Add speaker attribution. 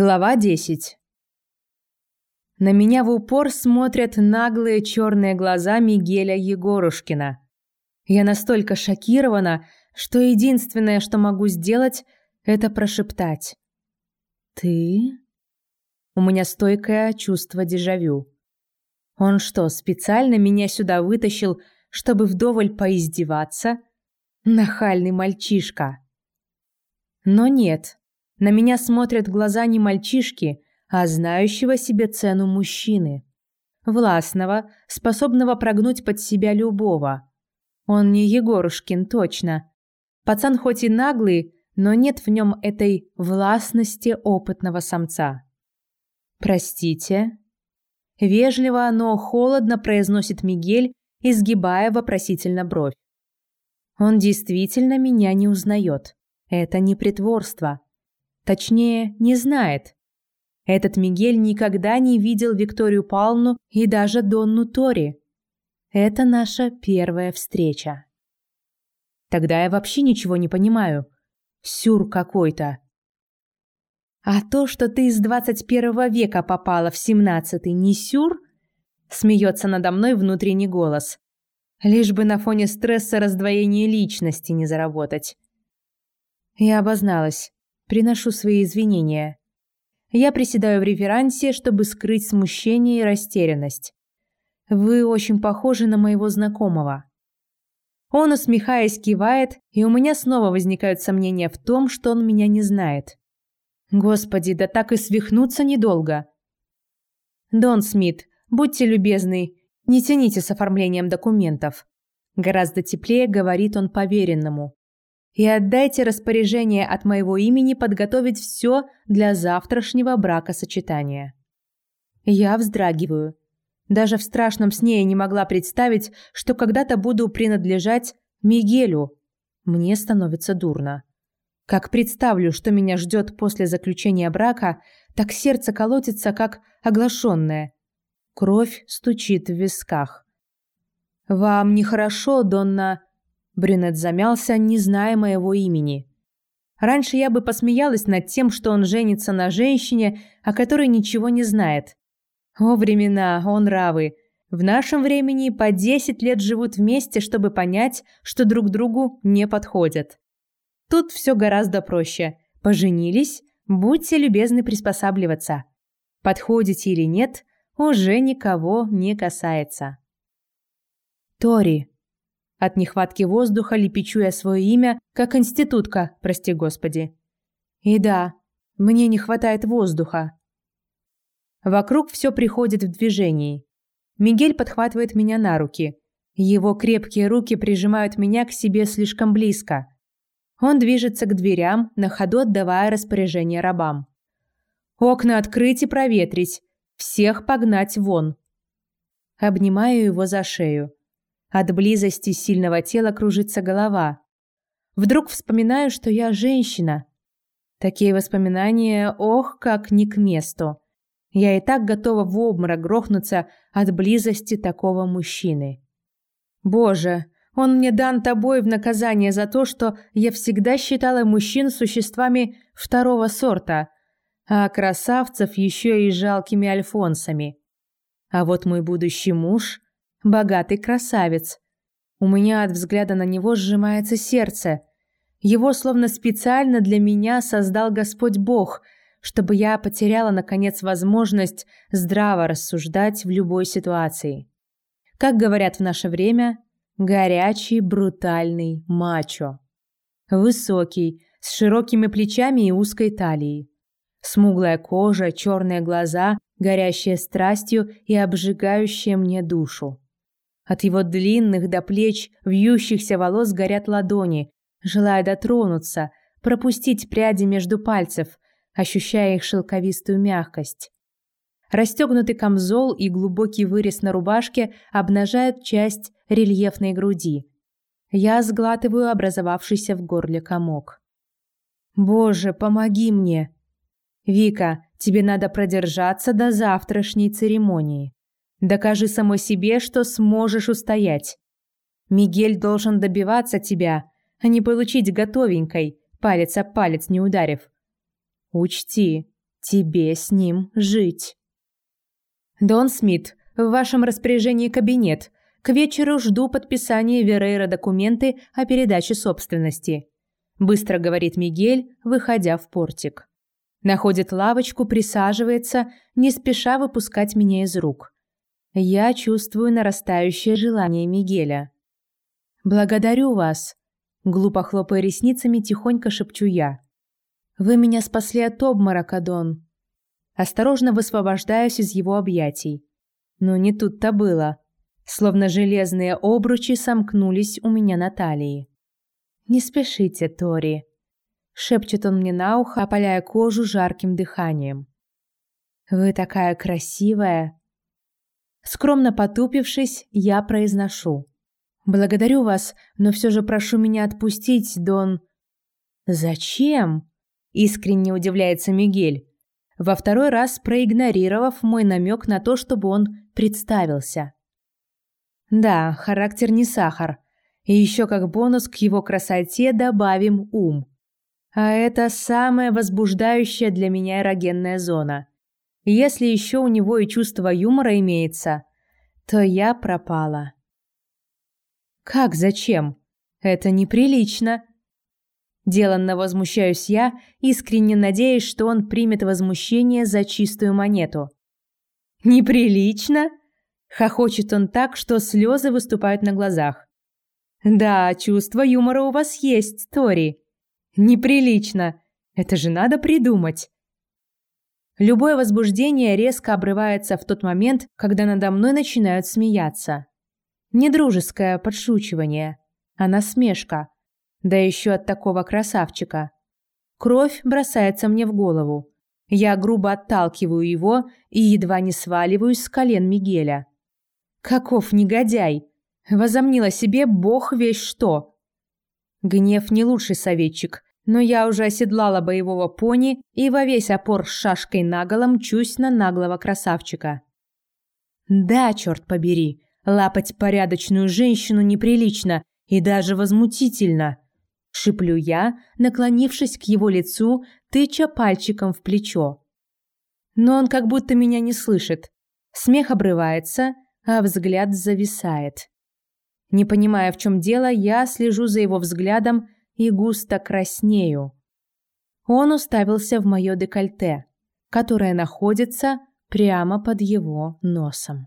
Speaker 1: Глава 10. На меня в упор смотрят наглые черные глаза Мигеля Егорушкина. Я настолько шокирована, что единственное, что могу сделать, это прошептать. «Ты?» У меня стойкое чувство дежавю. Он что, специально меня сюда вытащил, чтобы вдоволь поиздеваться? Нахальный мальчишка. Но нет, на меня смотрят глаза не мальчишки, а знающего себе цену мужчины. Властного, способного прогнуть под себя любого. Он не Егорушкин, точно. Пацан хоть и наглый, но нет в нем этой властности опытного самца. «Простите?» Вежливо, но холодно произносит Мигель, изгибая вопросительно бровь. Он действительно меня не узнает. Это не притворство. Точнее, не знает. Этот Мигель никогда не видел Викторию Павловну и даже Донну Тори. Это наша первая встреча. Тогда я вообще ничего не понимаю. Сюр какой-то. А то, что ты из 21 века попала в 17-й, не сюр? Смеется надо мной внутренний голос. Лишь бы на фоне стресса раздвоения личности не заработать. Я обозналась. Приношу свои извинения. Я приседаю в реверансе, чтобы скрыть смущение и растерянность. Вы очень похожи на моего знакомого. Он, усмехаясь, кивает, и у меня снова возникают сомнения в том, что он меня не знает. Господи, да так и свихнуться недолго. Дон Смит, будьте любезны, не тяните с оформлением документов. Гораздо теплее говорит он поверенному и отдайте распоряжение от моего имени подготовить все для завтрашнего бракосочетания. Я вздрагиваю. Даже в страшном сне я не могла представить, что когда-то буду принадлежать Мигелю. Мне становится дурно. Как представлю, что меня ждет после заключения брака, так сердце колотится, как оглашенное. Кровь стучит в висках. «Вам нехорошо, Донна...» Брюнет замялся, не зная моего имени. Раньше я бы посмеялась над тем, что он женится на женщине, о которой ничего не знает. О, времена, он равы. В нашем времени по 10 лет живут вместе, чтобы понять, что друг другу не подходят. Тут все гораздо проще. Поженились, будьте любезны приспосабливаться. Подходите или нет, уже никого не касается. Тори. От нехватки воздуха лепечу я свое имя, как институтка, прости господи. И да, мне не хватает воздуха. Вокруг все приходит в движение. Мигель подхватывает меня на руки. Его крепкие руки прижимают меня к себе слишком близко. Он движется к дверям, на ходу отдавая распоряжение рабам. «Окна открыть и проветрить. Всех погнать вон». Обнимаю его за шею. От близости сильного тела кружится голова. Вдруг вспоминаю, что я женщина. Такие воспоминания, ох, как не к месту. Я и так готова в обморок грохнуться от близости такого мужчины. Боже, он мне дан тобой в наказание за то, что я всегда считала мужчин существами второго сорта, а красавцев еще и жалкими альфонсами. А вот мой будущий муж богатый красавец. У меня от взгляда на него сжимается сердце. Его словно специально для меня создал Господь Бог, чтобы я потеряла, наконец, возможность здраво рассуждать в любой ситуации. Как говорят в наше время, горячий, брутальный мачо. Высокий, с широкими плечами и узкой талией. Смуглая кожа, черные глаза, горящие страстью и обжигающие мне душу. От его длинных до плеч вьющихся волос горят ладони, желая дотронуться, пропустить пряди между пальцев, ощущая их шелковистую мягкость. Расстегнутый камзол и глубокий вырез на рубашке обнажают часть рельефной груди. Я сглатываю образовавшийся в горле комок. «Боже, помоги мне!» «Вика, тебе надо продержаться до завтрашней церемонии». Докажи самой себе, что сможешь устоять. Мигель должен добиваться тебя, а не получить готовенькой, палец о палец не ударив. Учти, тебе с ним жить. Дон Смит, в вашем распоряжении кабинет. К вечеру жду подписания Верейра документы о передаче собственности. Быстро говорит Мигель, выходя в портик. Находит лавочку, присаживается, не спеша выпускать меня из рук. Я чувствую нарастающее желание Мигеля. «Благодарю вас», — глупо хлопая ресницами, тихонько шепчу я. «Вы меня спасли от обморока, Дон». Осторожно высвобождаюсь из его объятий. Но не тут-то было. Словно железные обручи сомкнулись у меня на талии. «Не спешите, Тори», — шепчет он мне на ухо, опаляя кожу жарким дыханием. «Вы такая красивая!» Скромно потупившись, я произношу. «Благодарю вас, но все же прошу меня отпустить, Дон...» «Зачем?» — искренне удивляется Мигель, во второй раз проигнорировав мой намек на то, чтобы он представился. Да, характер не сахар. И еще как бонус к его красоте добавим ум. А это самая возбуждающая для меня эрогенная зона. Если еще у него и чувство юмора имеется, то я пропала. Как зачем? Это неприлично. Деланно возмущаюсь я, искренне надеясь, что он примет возмущение за чистую монету. «Неприлично?» – хохочет он так, что слезы выступают на глазах. «Да, чувство юмора у вас есть, Тори. Неприлично. Это же надо придумать». Любое возбуждение резко обрывается в тот момент, когда надо мной начинают смеяться. Не дружеское подшучивание, а насмешка – да еще от такого красавчика. Кровь бросается мне в голову. Я грубо отталкиваю его и едва не сваливаюсь с колен Мигеля. Каков негодяй! Возомнил о себе бог весь что. Гнев не лучший советчик, но я уже оседлала боевого пони и во весь опор с шашкой наголо мчусь на наглого красавчика. Да, черт побери, лапать порядочную женщину неприлично и даже возмутительно. Шиплю я, наклонившись к его лицу, тыча пальчиком в плечо. Но он как будто меня не слышит. Смех обрывается, а взгляд зависает. Не понимая, в чем дело, я слежу за его взглядом и густо краснею. Он уставился в мое декольте, которое находится прямо под его носом.